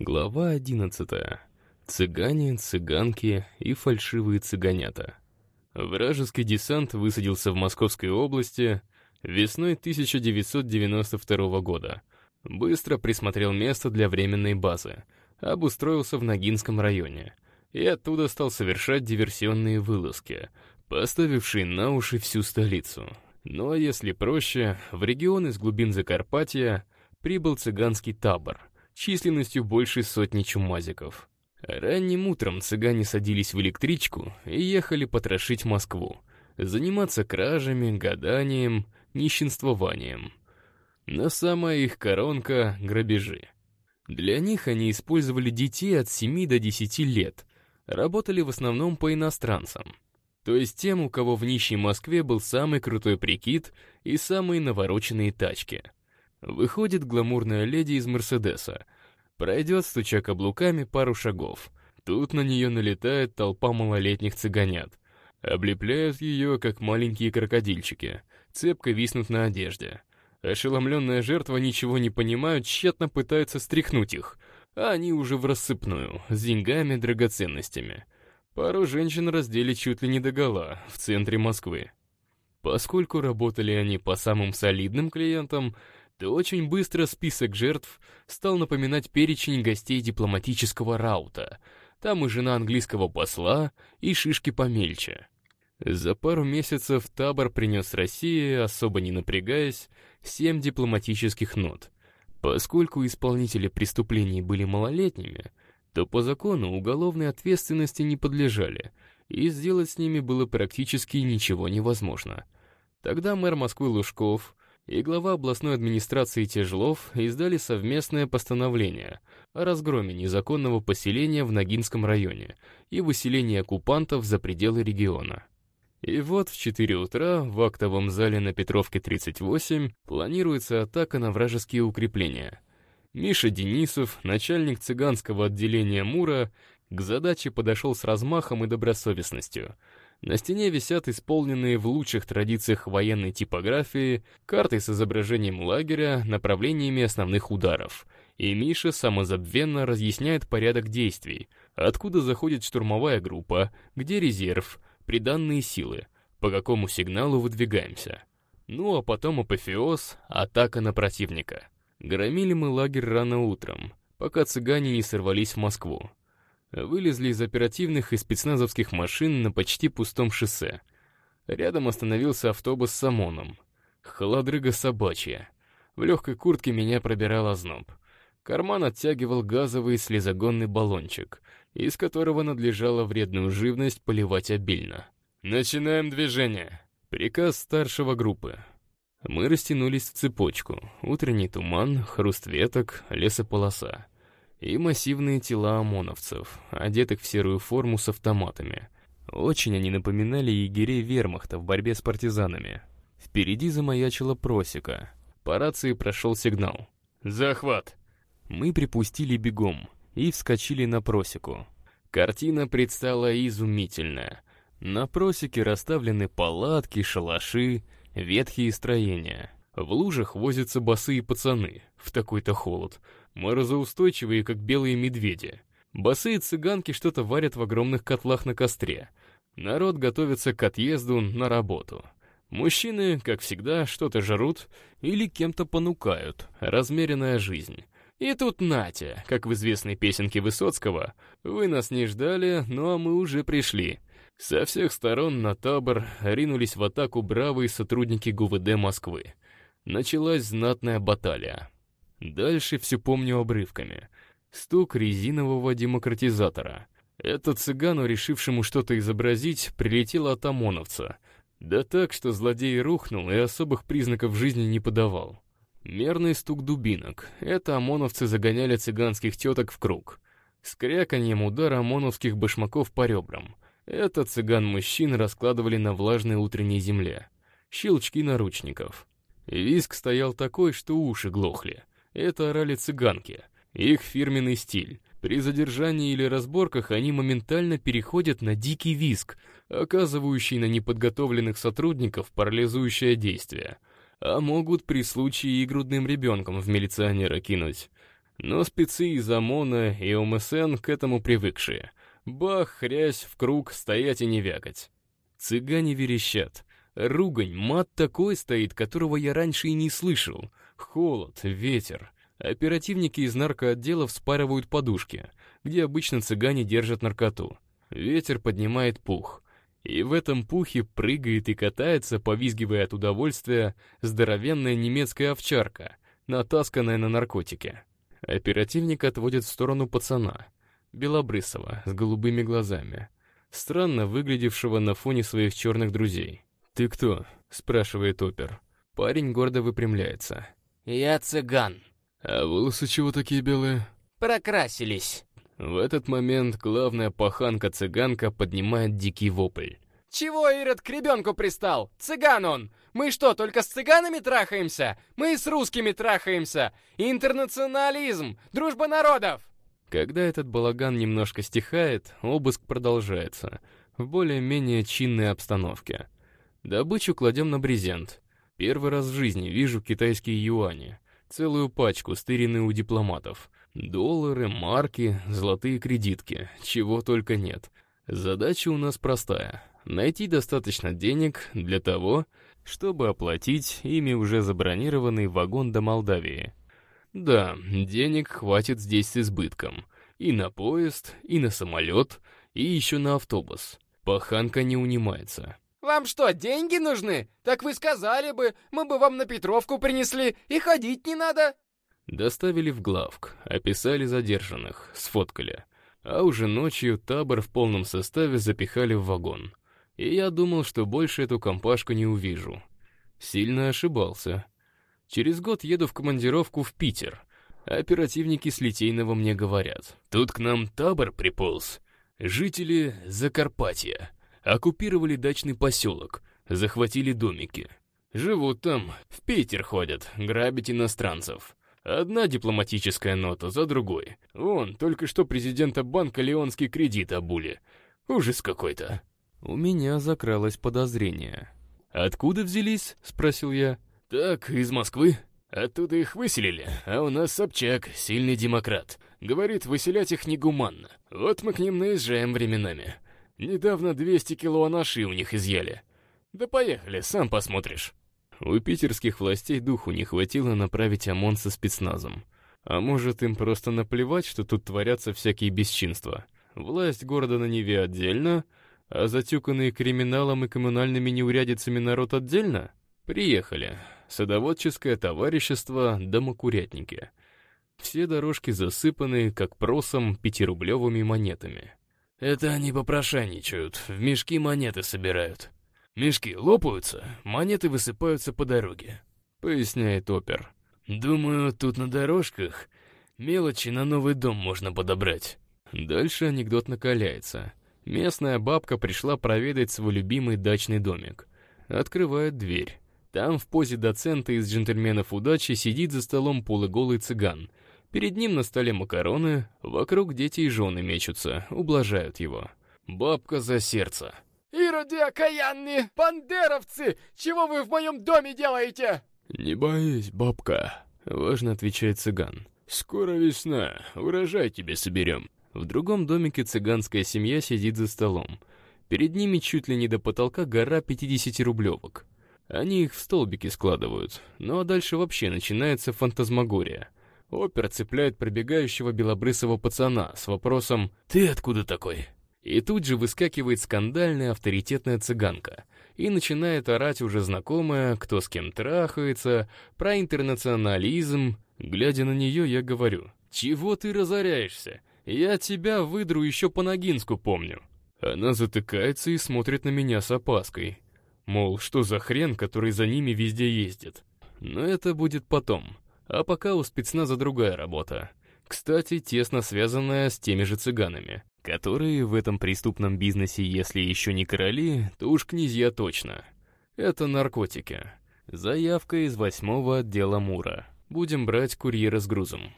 Глава одиннадцатая. Цыгане, цыганки и фальшивые цыганята. Вражеский десант высадился в Московской области весной 1992 года. Быстро присмотрел место для временной базы, обустроился в Ногинском районе и оттуда стал совершать диверсионные вылазки, поставившие на уши всю столицу. Ну а если проще, в регион из глубин Закарпатья прибыл цыганский табор — численностью больше сотни чумазиков. Ранним утром цыгане садились в электричку и ехали потрошить Москву, заниматься кражами, гаданием, нищенствованием. Но самая их коронка — грабежи. Для них они использовали детей от 7 до 10 лет, работали в основном по иностранцам. То есть тем, у кого в нищей Москве был самый крутой прикид и самые навороченные тачки — Выходит гламурная леди из Мерседеса. Пройдет, стуча каблуками, пару шагов. Тут на нее налетает толпа малолетних цыганят. Облепляют ее, как маленькие крокодильчики. Цепко виснут на одежде. Ошеломленная жертва ничего не понимают, тщетно пытается стряхнуть их. А они уже в рассыпную, с деньгами, драгоценностями. Пару женщин раздели чуть ли не догола, в центре Москвы. Поскольку работали они по самым солидным клиентам, то очень быстро список жертв стал напоминать перечень гостей дипломатического раута. Там и жена английского посла, и шишки помельче. За пару месяцев табор принес России, особо не напрягаясь, семь дипломатических нот. Поскольку исполнители преступлений были малолетними, то по закону уголовной ответственности не подлежали, и сделать с ними было практически ничего невозможно. Тогда мэр Москвы Лужков и глава областной администрации Тяжлов издали совместное постановление о разгроме незаконного поселения в Ногинском районе и выселении оккупантов за пределы региона. И вот в 4 утра в актовом зале на Петровке 38 планируется атака на вражеские укрепления. Миша Денисов, начальник цыганского отделения МУРа, к задаче подошел с размахом и добросовестностью — на стене висят исполненные в лучших традициях военной типографии карты с изображением лагеря, направлениями основных ударов. И Миша самозабвенно разъясняет порядок действий, откуда заходит штурмовая группа, где резерв, приданные силы, по какому сигналу выдвигаемся. Ну а потом апофеоз, атака на противника. Громили мы лагерь рано утром, пока цыгане не сорвались в Москву вылезли из оперативных и спецназовских машин на почти пустом шоссе. Рядом остановился автобус с ОМОНом. Холодрыга собачья. В легкой куртке меня пробирал озноб. Карман оттягивал газовый слезогонный баллончик, из которого надлежало вредную живность поливать обильно. «Начинаем движение!» Приказ старшего группы. Мы растянулись в цепочку. Утренний туман, хруст веток, лесополоса и массивные тела ОМОНовцев, одетых в серую форму с автоматами. Очень они напоминали егерей вермахта в борьбе с партизанами. Впереди замаячила просека. По рации прошел сигнал. «Захват!» Мы припустили бегом и вскочили на просеку. Картина предстала изумительная. На просеке расставлены палатки, шалаши, ветхие строения. В лужах возятся босые пацаны в такой-то холод, морозоустойчивые, как белые медведи. Босые цыганки что-то варят в огромных котлах на костре. Народ готовится к отъезду на работу. Мужчины, как всегда, что-то жрут или кем-то понукают. Размеренная жизнь. И тут Натя, как в известной песенке Высоцкого, «Вы нас не ждали, ну а мы уже пришли». Со всех сторон на табор ринулись в атаку бравые сотрудники ГУВД Москвы. Началась знатная баталия. Дальше все помню обрывками. Стук резинового демократизатора. Это цыгану, решившему что-то изобразить, прилетело от ОМОНовца. Да так, что злодей рухнул и особых признаков жизни не подавал. Мерный стук дубинок. Это ОМОНовцы загоняли цыганских теток в круг. С кряканьем удар ОМОНовских башмаков по ребрам. Это цыган-мужчин раскладывали на влажной утренней земле. Щелчки наручников. Виск стоял такой, что уши глохли. Это орали цыганки. Их фирменный стиль. При задержании или разборках они моментально переходят на дикий виск, оказывающий на неподготовленных сотрудников парализующее действие. А могут при случае и грудным ребенком в милиционера кинуть. Но спецы из ОМОНа и ОМСН к этому привыкшие. Бах, хрясь, в круг, стоять и не вякать. Цыгане верещат. Ругань, мат такой стоит, которого я раньше и не слышал. Холод, ветер. Оперативники из наркоотдела вспарывают подушки, где обычно цыгане держат наркоту. Ветер поднимает пух. И в этом пухе прыгает и катается, повизгивая от удовольствия, здоровенная немецкая овчарка, натасканная на наркотики. Оперативник отводит в сторону пацана, белобрысого, с голубыми глазами, странно выглядевшего на фоне своих черных друзей. «Ты кто?» — спрашивает опер. Парень гордо выпрямляется. «Я цыган». «А волосы чего такие белые?» «Прокрасились». В этот момент главная паханка-цыганка поднимает дикий вопль. «Чего Ирод к ребенку пристал? Цыган он! Мы что, только с цыганами трахаемся? Мы и с русскими трахаемся! Интернационализм! Дружба народов!» Когда этот балаган немножко стихает, обыск продолжается, в более-менее чинной обстановке. Добычу кладем на брезент. Первый раз в жизни вижу китайские юани. Целую пачку, стыренные у дипломатов. Доллары, марки, золотые кредитки, чего только нет. Задача у нас простая — найти достаточно денег для того, чтобы оплатить ими уже забронированный вагон до Молдавии. Да, денег хватит здесь с избытком. И на поезд, и на самолет, и еще на автобус. Паханка не унимается. «Вам что, деньги нужны? Так вы сказали бы, мы бы вам на Петровку принесли, и ходить не надо!» Доставили в главк, описали задержанных, сфоткали. А уже ночью табор в полном составе запихали в вагон. И я думал, что больше эту компашку не увижу. Сильно ошибался. Через год еду в командировку в Питер. Оперативники с Литейного мне говорят. Тут к нам табор приполз. Жители Закарпатья. Оккупировали дачный поселок, захватили домики. Живут там, в Питер ходят, грабить иностранцев. Одна дипломатическая нота за другой. Вон, только что президента банка Леонский кредит обули. Ужас какой-то. У меня закралось подозрение. «Откуда взялись?» — спросил я. «Так, из Москвы. Оттуда их выселили, а у нас Собчак, сильный демократ. Говорит, выселять их негуманно. Вот мы к ним наезжаем временами. Недавно 200 кило анаши у них изъяли. Да поехали, сам посмотришь». У питерских властей духу не хватило направить ОМОН со спецназом. А может, им просто наплевать, что тут творятся всякие бесчинства. Власть города на Неве отдельно, а затюканные криминалом и коммунальными неурядицами народ отдельно? Приехали. Садоводческое товарищество, домокурятники. Все дорожки засыпаны, как просом, пятирублевыми монетами. Это они попрошайничают, в мешки монеты собирают. Мешки лопаются, монеты высыпаются по дороге, поясняет опер. Думаю, тут на дорожках мелочи на новый дом можно подобрать. Дальше анекдот накаляется. Местная бабка пришла проведать свой любимый дачный домик. Открывает дверь. Там в позе доцента из джентльменов удачи сидит за столом полуголый цыган. Перед ним на столе макароны, вокруг дети и жены мечутся, ублажают его. Бабка за сердце. «Ироды окаянные! Бандеровцы! Чего вы в моем доме делаете?» «Не боись, бабка», — важно отвечает цыган. «Скоро весна, урожай тебе соберем». В другом домике цыганская семья сидит за столом. Перед ними чуть ли не до потолка гора 50-рублевок. Они их в столбики складывают, ну а дальше вообще начинается фантазмагория. Опер цепляет пробегающего белобрысого пацана с вопросом «Ты откуда такой?» И тут же выскакивает скандальная авторитетная цыганка и начинает орать уже знакомая, кто с кем трахается, про интернационализм. Глядя на нее, я говорю, «Чего ты разоряешься? Я тебя выдру еще по Ногинску помню». Она затыкается и смотрит на меня с опаской. Мол, что за хрен, который за ними везде ездит. Но это будет потом. А пока у спецназа другая работа. Кстати, тесно связанная с теми же цыганами которые в этом преступном бизнесе, если еще не короли, то уж князья точно. Это наркотики. Заявка из восьмого отдела МУРа. Будем брать курьера с грузом.